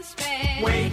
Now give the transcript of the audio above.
Wait. Wait,